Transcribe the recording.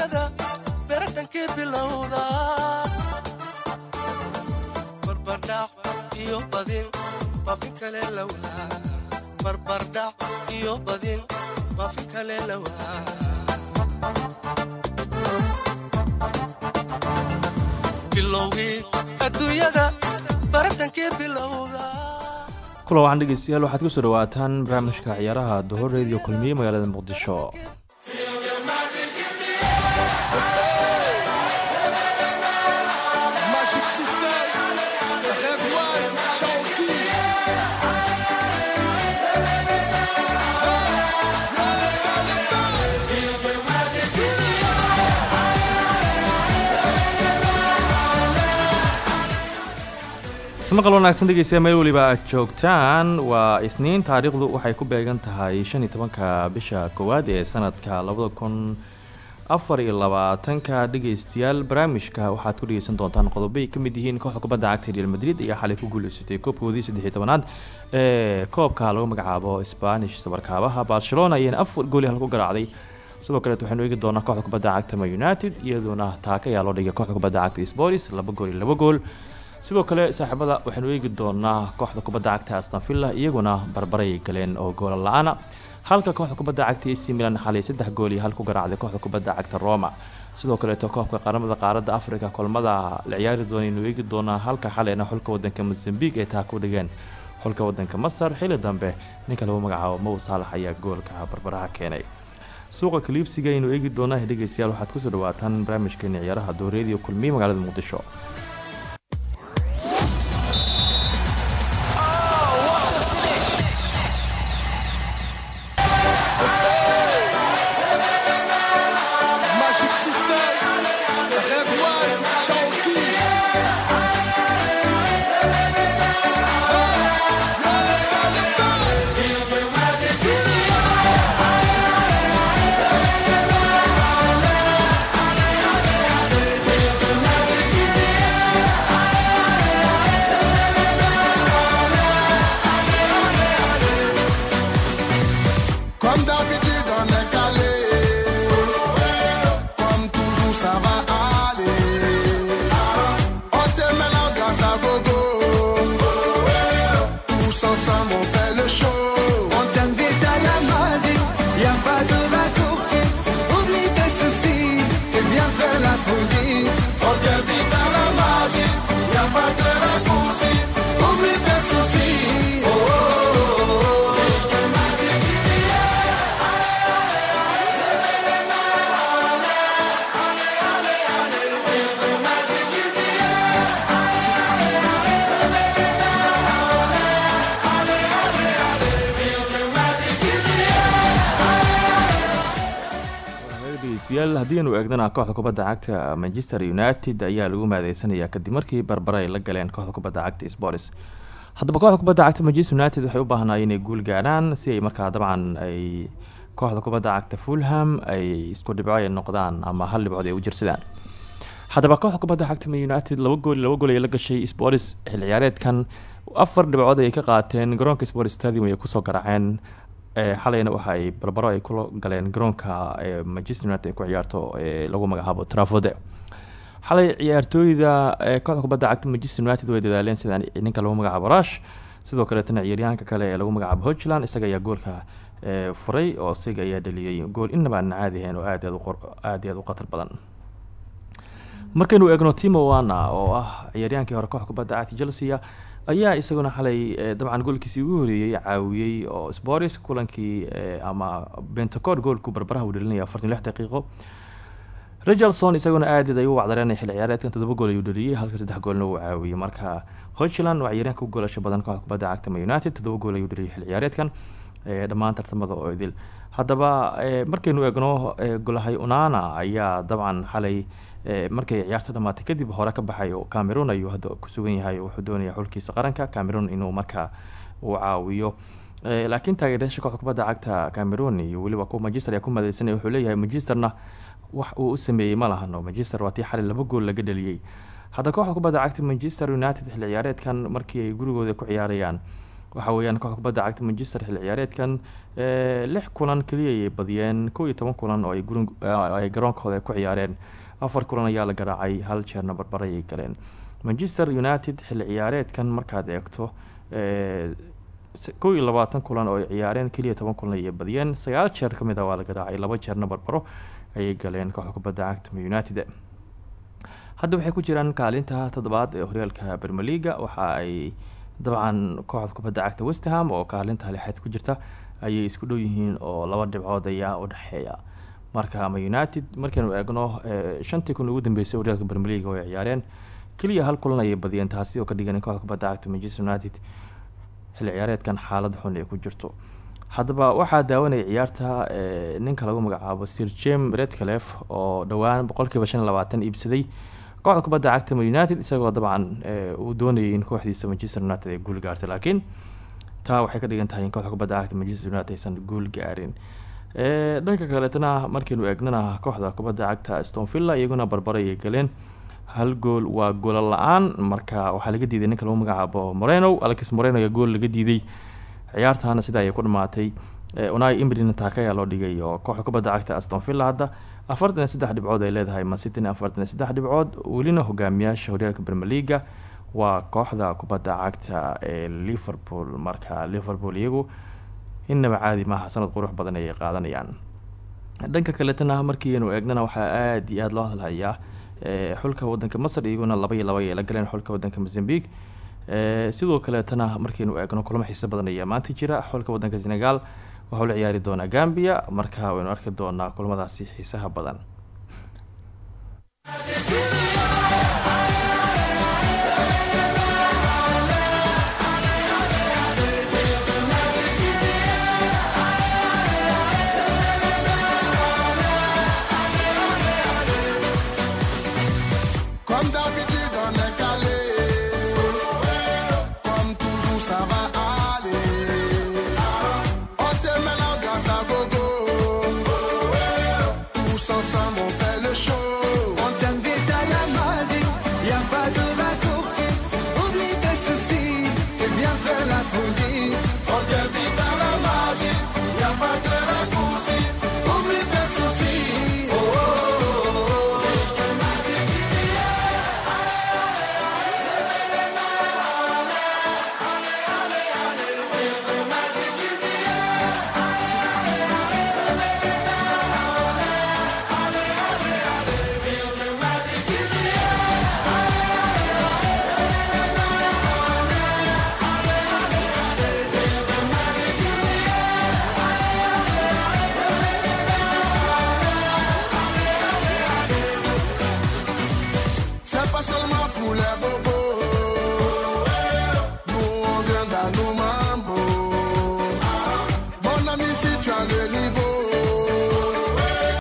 adduunyada beratankii bilowda. Barbardhac iyo badin baafin kale lawaa barbardhac iyo badin baafin kale lawaa bilowgii dhegeystayaal waxaad ku soo dhawaataan barnaamijka ciyaaraha duhur radio kulmiye magaalada muqdisho maqal wanaagsan dhegeystayaal meel weliba aad joogtaan. Waa isniin taariikhdu waxay ku beegan tahay shan iyo tobanka bisha koowaad ee sanadka labada kun afar iyo labaatanka. Dhegeystayaal barnaamijka waxaad ku dhegeysan doontaan qodobay ka mid yihiin kooxda kubadda cagta real madrid ayaa xalay ku guuleysatay koobkoodii saddexiy tobanaad ee koobka lagu magacaabo spanish sabarkaabaha barcelona ayayna afar gooli hal ku garaacday sidoo kaleet waxaynu eegi doonaa kooxda kubadda cagta ma united iyadoona taaka ayaa loo dhigay kooxda kubadda cagta sports laba gool iyo laba gool sidoo kale saaxiibada waxaynu eegi doonaa kooxda kubadda cagta astonvilla iyaguna barbaray galeen oo goola la'aana halka kooxda kubadda cagta ac milan xalay saddex gool iyo hal ku garaacday kooxda kubadda cagta roma. Sidoo kaleeto koobka qaramada qaaradda africa kulmada la ciyaari doona aynu eegi doonaa halka xaleyna xulka wadanka mozambique ay taa ku dhigeen. Xulka wadanka masar xili dambe ninka lagu magacaabo mow saalax ayaa goolka barbaraha keenay. Suuqa kaliibsiga aynu eegi doonaa dhegeystayaal waxaad ku soo dhawaataan barnaamijkeeni ciyaaraha dooreediyo kulmiye magaalada muqdisho haddiinu eegnana kooxda kubadda cagta manchester united ayaa lagu maadeysanayaa kadib markii barbare ay la galeen kooxda kubadda cagta sports haddaba kooxda kubadda cagta manchester united waxay u baahnaayeen inay guul gaadhaan si ay markaa dabcan ay kooxda kubadda cagta fulham ay isku dhibco noqdaan ama hal dhibcood ay u jirsadaan. Haddaba kooxda kubadda cagta united laba gool laba gool ay la gashay sports xil ciyaareedkan. Afar dhibcood ay ka qaateen garoonka sports stadium ay ku soo garaaceen xalayna waxa ay barbaro ay kula galeen garoonka manchester united ay ku ciyaarto lagu magacaabo trafode xalay ciyaartooyda kooxda kubadda cagta manchester united way dadaaleen sida ninka lagu magacaabo rush sidoo kaleetana ciyaaryahanka kale ee lagu magacaabo hochland isaga ayaa goolka furay oo isaga ayaa dhaliyay gool inaba aan caadi ahayn oo aad aad u qatar badan. Markaynu eegno timo wana oo ah ciyaaryahaankii hore kooxda kubadda cagta chelsea ayaa isaguna xalay dabcan goolkiisii ugu horeeyey caawiyey oo sports kulankii ama bentacod goolku barbaraha uu dhalinaya afartan daqiiqo. Richardson isaguna aadid ay u wacdareen xil ciyaareedkan todoba gool ayuu dhaliyey halka saddex goolna uu caawiyey marka hochland waa ciyaaryaanka u goolasha badan kooxda kubadda cagta united todoba gool ayuu dhaliyay xil ciyaareedkan dhammaan tartamada oo idil. Haddaba markaynu eegno golahay unana ayaa dabcan xalay markay ciyaarta dhamaatay kadib hore ka baxay cameroon ayuu hadda kusugan yahay wuxuu doonaya xulkiisa qaranka cameroon inuu markaa uu caawiyo. Laakiin taageerayaasha kooxda kubadda cagta cameroon iyo weliba kuwa manchester ayaa ku madeysanaya wuxuu leeyahay manchesterna wax uu u sameeyey ma lahano manchester waa tii xalay laba gool laga dhaliyey hadda kooxda kubadda cagta manchester united xil ciyaareedkan markii ay gurigooda ku ciyaarayaan waxa weeyaan kooxda kubadda cagta manchester xilli ciyaareedkan lix kulan keliya ayay badiyeen kow iyo toban kulan oo ay garoonkooda ku ciyaareen. Afar kulan ayaa la garaacay hal jeerna barbara ayay galeen. Manchester united xilli ciyaareedkan markaad eegto kow iyo kulan oo ay ciyaareen keliya toban kulan ayay badiyeen. Sagaal jeer ka mid a waa la garaacay laba jeerna barbaro ayay galeen kooxda kubadda cagta united. Hadda waxay ku jiraan kaalinta toddobaad ee horyaalka bermeliga waxa ay dabcan kooxda kubadda cagta westham oo kaalinta lixaad ku jirta ayay isku dhow yihiin oo laba dhibcood ayaa u dhexeeya marka ama united markaynu eegno shantii kun ugu dambeysay horyaalka bermeliga oo ay ciyaareen. Keliya hal kulan ayay badiyeen taasi oo ka dhigan kooxda kubadda cagta manchester united xilli ciyaareedkan xaalad xun ay ku jirto. Haddaba waxaa daawanaya ciyaarta ninka lagu magacaabo sir jem redclef oo dhowaan boqolkiiba shan iibsaday kooxda kubadda cagta united isagoo dabcan uu doonayay in kooxdiisa manchester united ay guul gaartay laakiin taa waxay ka dhigan tahay in kooxda kubadda cagta manchester united aysan guul gaarin. Dhanka kaleetana markaynu eegnana kooxda kubadda cagta stonvilla iyaguna barbara ayay galeen hal gool waa goola la'aan marka waxaa laga diiday ninka lagu magacaabo moreno alex moreno ayaa gool laga diiday. Ciyaartaana sidaa ayay ku dhamaatay unai imrin taaka ayaa loo dhigay oo kooxda kubadda cagta astonvilla hadda afartan iyo saddex dhibcood ay leedahay mancityn afartan iyo dhibcood. Welina hogaamiyaasha horyaalka bermeliga waa kooxda kubadda cagta ee liverpool. Marka liverpool iyagu innaba caadi maaha sanad qurux badan ayay qaadanayaan. Dhanka kaletana markiinu eegnana waxaa aada iyo aada loo hadalhayaa xulka wadanka masar iyaguna laba iyo laba ay la galeen xulka wadanka mozambique. Sidoo kaleetana markaynu eegno kulamo xiise badan ayaa maanta jira xulka wadanka senegal waxau la ciyaari doonaa gambia. Marka waynu arki doonaa kulamadaasi xiisaha badan C'est pas